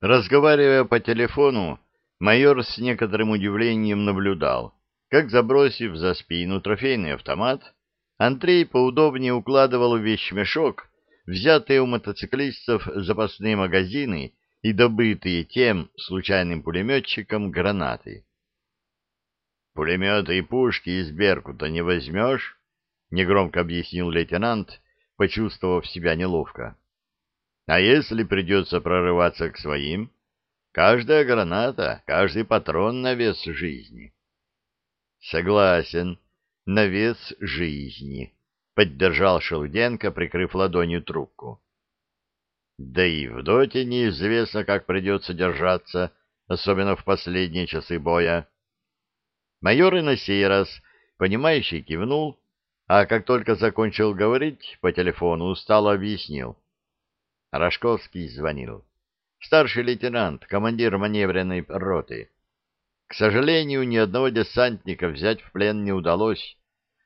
Разговаривая по телефону, майор с некоторым удивлением наблюдал, как, забросив за спину трофейный автомат, Андрей поудобнее укладывал в вещмешок взятые у мотоциклистов запасные магазины и добытые тем случайным пулеметчиком гранаты. «Пулеметы и пушки из Беркута не возьмешь?» — негромко объяснил лейтенант, почувствовав себя неловко. «А если придется прорываться к своим? Каждая граната, каждый патрон на вес жизни». «Согласен, на вес жизни», — поддержал Шелуденко, прикрыв ладонью трубку. Да и в доте неизвестно, как придется держаться, особенно в последние часы боя. Майор и на сей раз, понимающий, кивнул, а как только закончил говорить, по телефону устало объяснил. Рожковский звонил. Старший лейтенант, командир маневренной роты. К сожалению, ни одного десантника взять в плен не удалось.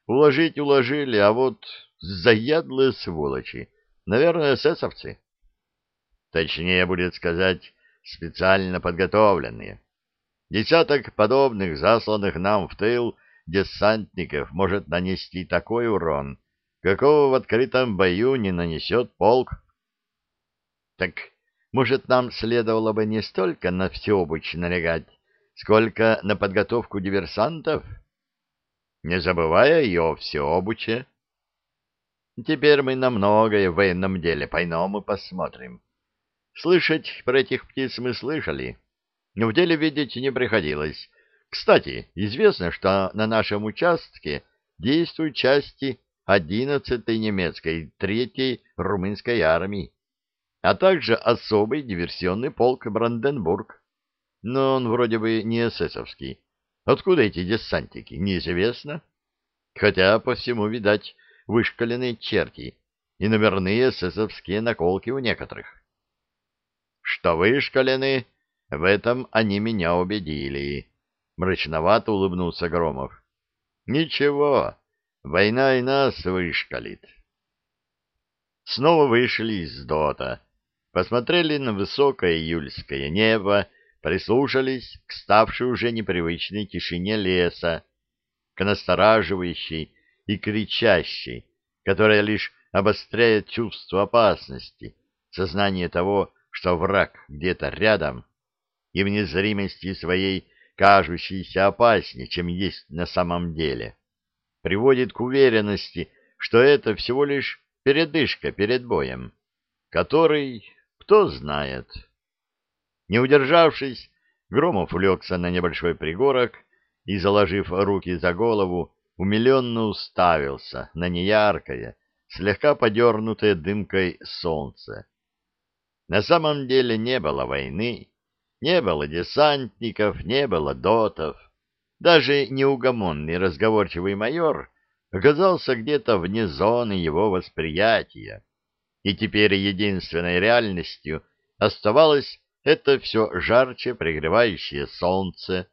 Уложить уложили, а вот заядлые сволочи. Наверное, эсэсовцы. Точнее будет сказать, специально подготовленные. Десяток подобных, засланных нам в тыл, десантников может нанести такой урон, какого в открытом бою не нанесет полк. Так, может, нам следовало бы не столько на всеобуч налегать, сколько на подготовку диверсантов? Не забывая и о всеобуче. Теперь мы на многое в военном деле по-иному посмотрим. Слышать про этих птиц мы слышали, но в деле видеть не приходилось. Кстати, известно, что на нашем участке действуют части 11-й немецкой, 3-й румынской армии, а также особый диверсионный полк Бранденбург. Но он вроде бы не эсэсовский. Откуда эти десантики, неизвестно. Хотя, по всему, видать, вышкаленные черти и номерные эсэсовские наколки у некоторых что вышкалены, в этом они меня убедили. Мрачновато улыбнулся Громов. Ничего, война и нас вышкалит. Снова вышли из дота, посмотрели на высокое июльское небо, прислушались к ставшей уже непривычной тишине леса, к настораживающей и кричащей, которая лишь обостряет чувство опасности, сознание того, что враг где-то рядом и в незримости своей кажущейся опаснее, чем есть на самом деле, приводит к уверенности, что это всего лишь передышка перед боем, который, кто знает. Не удержавшись, Громов улегся на небольшой пригорок и, заложив руки за голову, умиленно уставился на неяркое, слегка подернутое дымкой солнце на самом деле не было войны, не было десантников, не было дотов. Даже неугомонный разговорчивый майор оказался где-то вне зоны его восприятия. И теперь единственной реальностью оставалось это все жарче пригревающее солнце,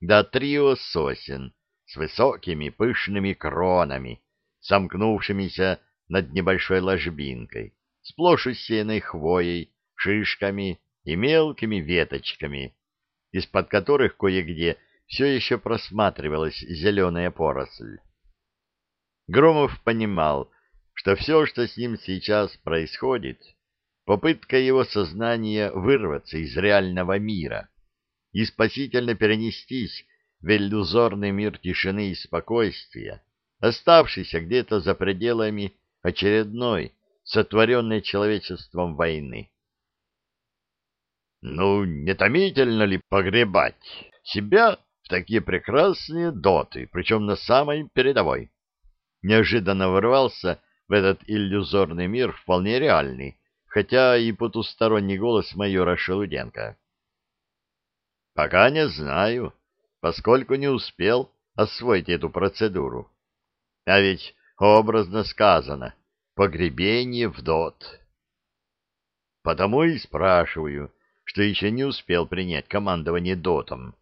да трио сосен с высокими пышными кронами, сомкнувшимися над небольшой ложбинкой сплошь усеянной хвоей, шишками и мелкими веточками, из-под которых кое-где все еще просматривалась зеленая поросль. Громов понимал, что все, что с ним сейчас происходит, попытка его сознания вырваться из реального мира и спасительно перенестись в иллюзорный мир тишины и спокойствия, оставшийся где-то за пределами очередной сотворенной человечеством войны. Ну, не томительно ли погребать себя в такие прекрасные доты, причем на самой передовой? Неожиданно ворвался в этот иллюзорный мир вполне реальный, хотя и потусторонний голос майора Шелуденко. Пока не знаю, поскольку не успел освоить эту процедуру. А ведь образно сказано, погребение в дот. Потому и спрашиваю, что еще не успел принять командование дотом.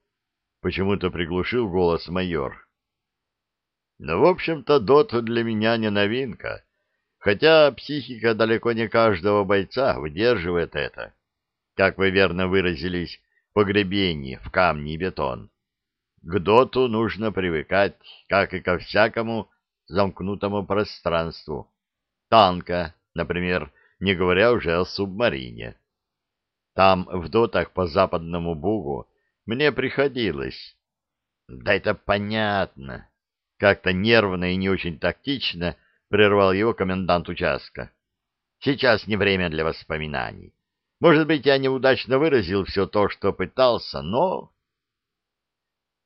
Почему-то приглушил голос майор. Но, в общем-то, дот для меня не новинка, хотя психика далеко не каждого бойца выдерживает это. как вы верно выразились, погребение в камне и бетон. К доту нужно привыкать, как и ко всякому замкнутому пространству. Танка, например, не говоря уже о субмарине. Там, в дотах по западному бугу, мне приходилось. Да это понятно. Как-то нервно и не очень тактично прервал его комендант участка. Сейчас не время для воспоминаний. Может быть, я неудачно выразил все то, что пытался, но...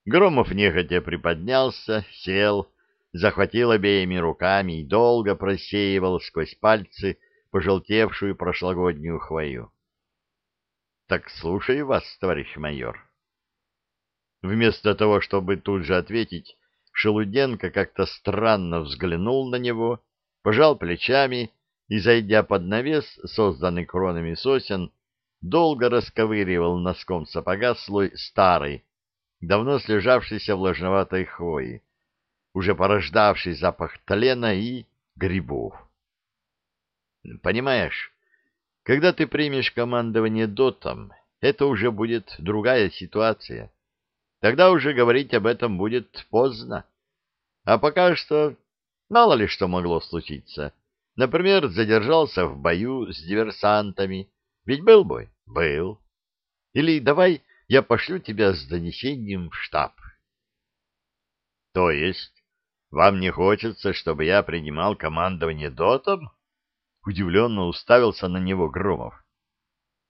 Громов нехотя приподнялся, сел, захватил обеими руками и долго просеивал сквозь пальцы пожелтевшую прошлогоднюю хвою. — Так слушаю вас, товарищ майор. Вместо того, чтобы тут же ответить, Шелуденко как-то странно взглянул на него, пожал плечами и, зайдя под навес, созданный кронами сосен, долго расковыривал носком сапога слой старой, давно слежавшейся влажноватой хвои, уже порождавший запах тлена и грибов. Понимаешь, когда ты примешь командование дотом, это уже будет другая ситуация. Тогда уже говорить об этом будет поздно. А пока что мало ли что могло случиться. Например, задержался в бою с диверсантами. Ведь был бой? Был. Или давай я пошлю тебя с донесением в штаб. То есть вам не хочется, чтобы я принимал командование дотом? Удивленно уставился на него Громов.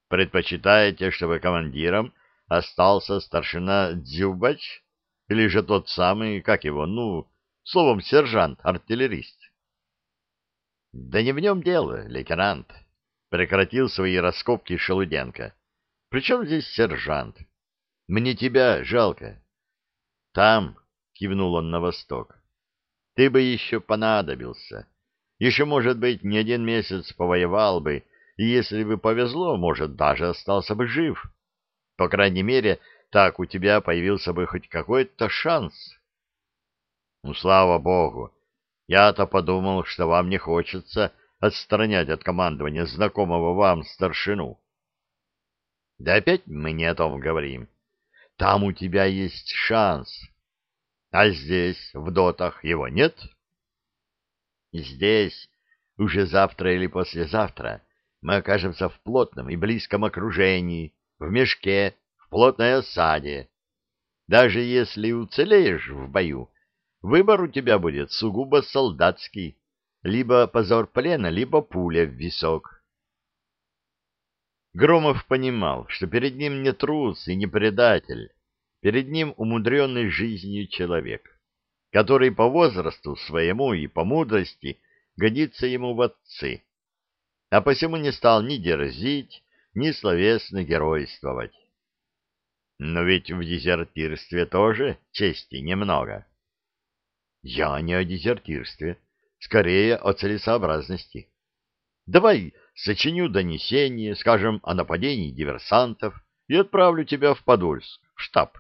Предпочитаете, чтобы командиром остался старшина Дзюбач? Или же тот самый, как его, ну, словом, сержант-артиллерист? Да не в нем дело, лейтенант. Прекратил свои раскопки Шелуденко. Причем здесь сержант? Мне тебя жалко. Там, кивнул он на восток, ты бы еще понадобился. Еще, может быть, не один месяц повоевал бы, и если бы повезло, может, даже остался бы жив. По крайней мере, так у тебя появился бы хоть какой-то шанс. Ну, слава богу, я-то подумал, что вам не хочется отстранять от командования знакомого вам старшину. Да опять мы не о том говорим. Там у тебя есть шанс. А здесь, в дотах, его нет? Здесь, уже завтра или послезавтра, мы окажемся в плотном и близком окружении, в мешке, в плотной осаде. Даже если уцелеешь в бою, выбор у тебя будет сугубо солдатский, либо позор плена, либо пуля в висок. Громов понимал, что перед ним не трус и не предатель, перед ним умудренный жизнью человек, который по возрасту своему и по мудрости годится ему в отцы, а посему не стал ни дерзить, ни словесно геройствовать. Но ведь в дезертирстве тоже чести немного. Я не о дезертирстве, скорее о целесообразности. Давай сочиню донесение, скажем, о нападении диверсантов и отправлю тебя в Подольск, в штаб.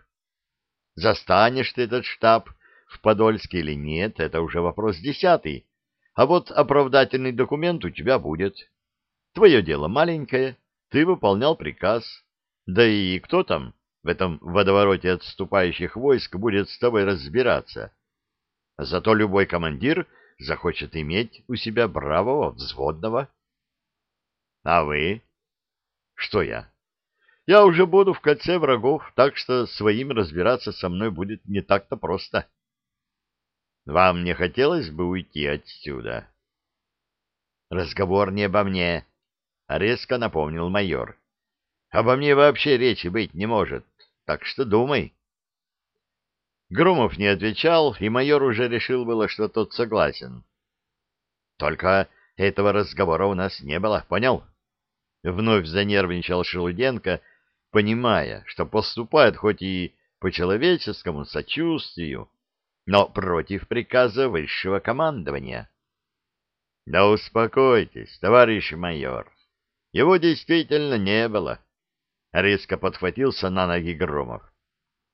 Застанешь ты этот штаб в Подольске или нет, это уже вопрос десятый. А вот оправдательный документ у тебя будет. Твое дело маленькое, ты выполнял приказ. Да и кто там в этом водовороте отступающих войск будет с тобой разбираться? Зато любой командир захочет иметь у себя бравого взводного. А вы? Что я? Я уже буду в кольце врагов, так что своим разбираться со мной будет не так-то просто. Вам не хотелось бы уйти отсюда? Разговор не обо мне, — резко напомнил майор. «Обо мне вообще речи быть не может, так что думай». Громов не отвечал, и майор уже решил было, что тот согласен. «Только этого разговора у нас не было, понял?» Вновь занервничал Шелуденко, понимая, что поступает хоть и по человеческому сочувствию, но против приказа высшего командования. — Да успокойтесь, товарищ майор, его действительно не было. Резко подхватился на ноги Громов.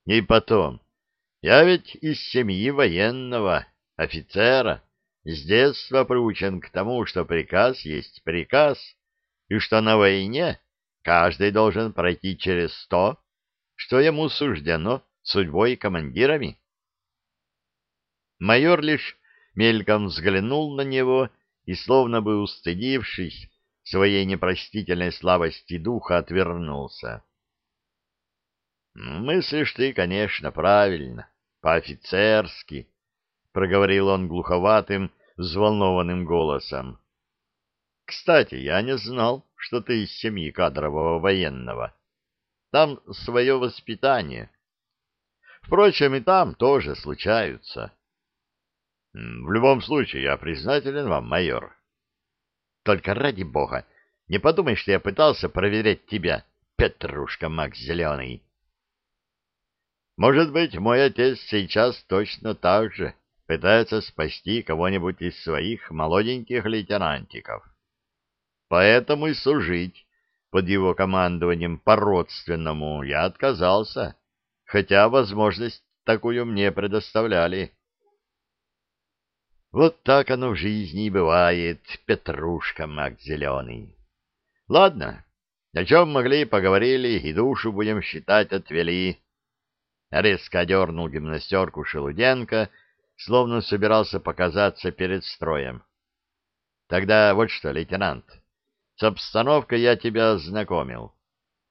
И потом, я ведь из семьи военного, офицера, с детства приучен к тому, что приказ есть приказ, и что на войне каждый должен пройти через то, что ему суждено судьбой командирами. Майор лишь мельком взглянул на него и, словно бы устыдившись своей непростительной слабости духа, отвернулся. «Мыслишь ты, конечно, правильно, по-офицерски», — проговорил он глуховатым, взволнованным голосом. «Кстати, я не знал, что ты из семьи кадрового военного. Там свое воспитание. Впрочем, и там тоже случаются». «В любом случае, я признателен вам, майор». «Только ради бога, не подумай, что я пытался проверять тебя, Петрушка Макс Зеленый». Может быть, мой отец сейчас точно так же пытается спасти кого-нибудь из своих молоденьких лейтенантиков. Поэтому и служить под его командованием по-родственному я отказался, хотя возможность такую мне предоставляли. Вот так оно в жизни и бывает, Петрушка Мак Зеленый. Ладно, о чем могли, поговорили, и душу будем считать отвели. Резко дернул гимнастерку Шелуденко, словно собирался показаться перед строем. Тогда вот что, лейтенант, с обстановкой я тебя ознакомил.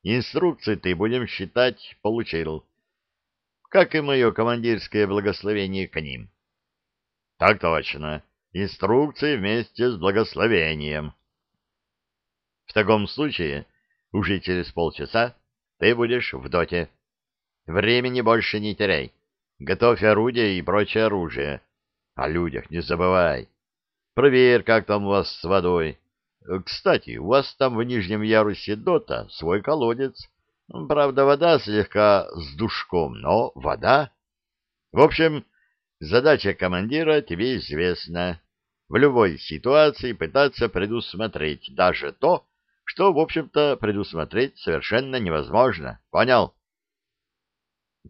Инструкции ты, будем считать, получил. Как и мое командирское благословение к ним. Так точно. Инструкции вместе с благословением. В таком случае, уже через полчаса ты будешь в доте. Времени больше не теряй. Готовь орудие и прочее оружие. О людях не забывай. Проверь, как там у вас с водой. Кстати, у вас там в нижнем ярусе дота свой колодец. Правда, вода слегка с душком, но вода. В общем, задача командира тебе известна. В любой ситуации пытаться предусмотреть даже то, что, в общем-то, предусмотреть совершенно невозможно. Понял?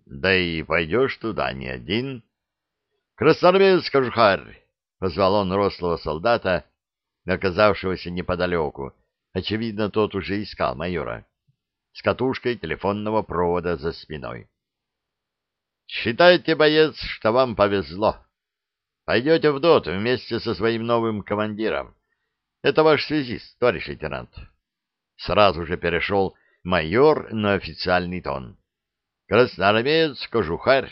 Да и пойдешь туда не один. Красноармеец Кожухарь! — позвал он рослого солдата, оказавшегося неподалеку. Очевидно, тот уже искал майора. С катушкой телефонного провода за спиной. «Считайте, боец, что вам повезло. Пойдете в ДОТ вместе со своим новым командиром. Это ваш связист, товарищ лейтенант». Сразу же перешел майор на официальный тон. Красноармеец Кожухарь.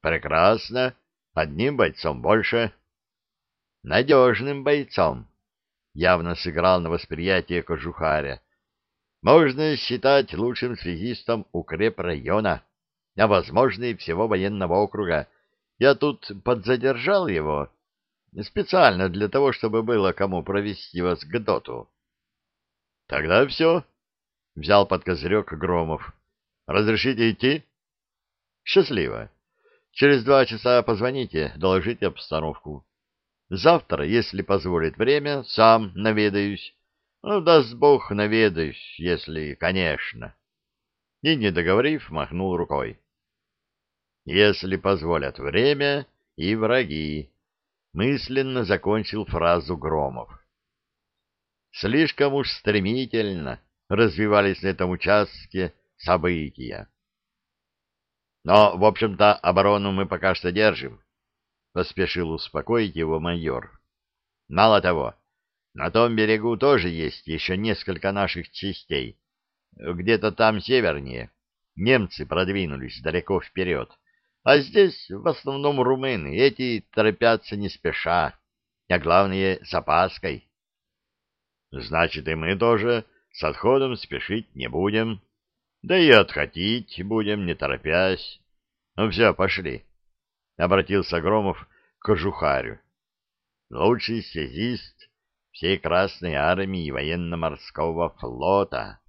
Прекрасно. Одним бойцом больше. Надежным бойцом. Явно сыграл на восприятие Кожухаря. Можно считать лучшим связистом укрепрайона, а, возможно, и всего военного округа. Я тут подзадержал его специально для того, чтобы было кому провести вас к доту. — Тогда все, — взял под козырек Громов. Разрешите идти? Счастливо. Через два часа позвоните, доложите обстановку. Завтра, если позволит время, сам наведаюсь. Ну, даст Бог, наведаюсь, если, конечно. И, не договорив, махнул рукой. Если позволят время и враги. Мысленно закончил фразу Громов. Слишком уж стремительно развивались на этом участке события. Но, в общем-то, оборону мы пока что держим, — поспешил успокоить его майор. Мало того, на том берегу тоже есть еще несколько наших частей. Где-то там севернее немцы продвинулись далеко вперед, а здесь в основном румыны, эти торопятся не спеша, а главное — с опаской. Значит, и мы тоже с отходом спешить не будем. Да и отходить будем, не торопясь. Ну все, пошли. Обратился Громов к Кожухарю. Лучший связист всей Красной Армии и военно-морского флота.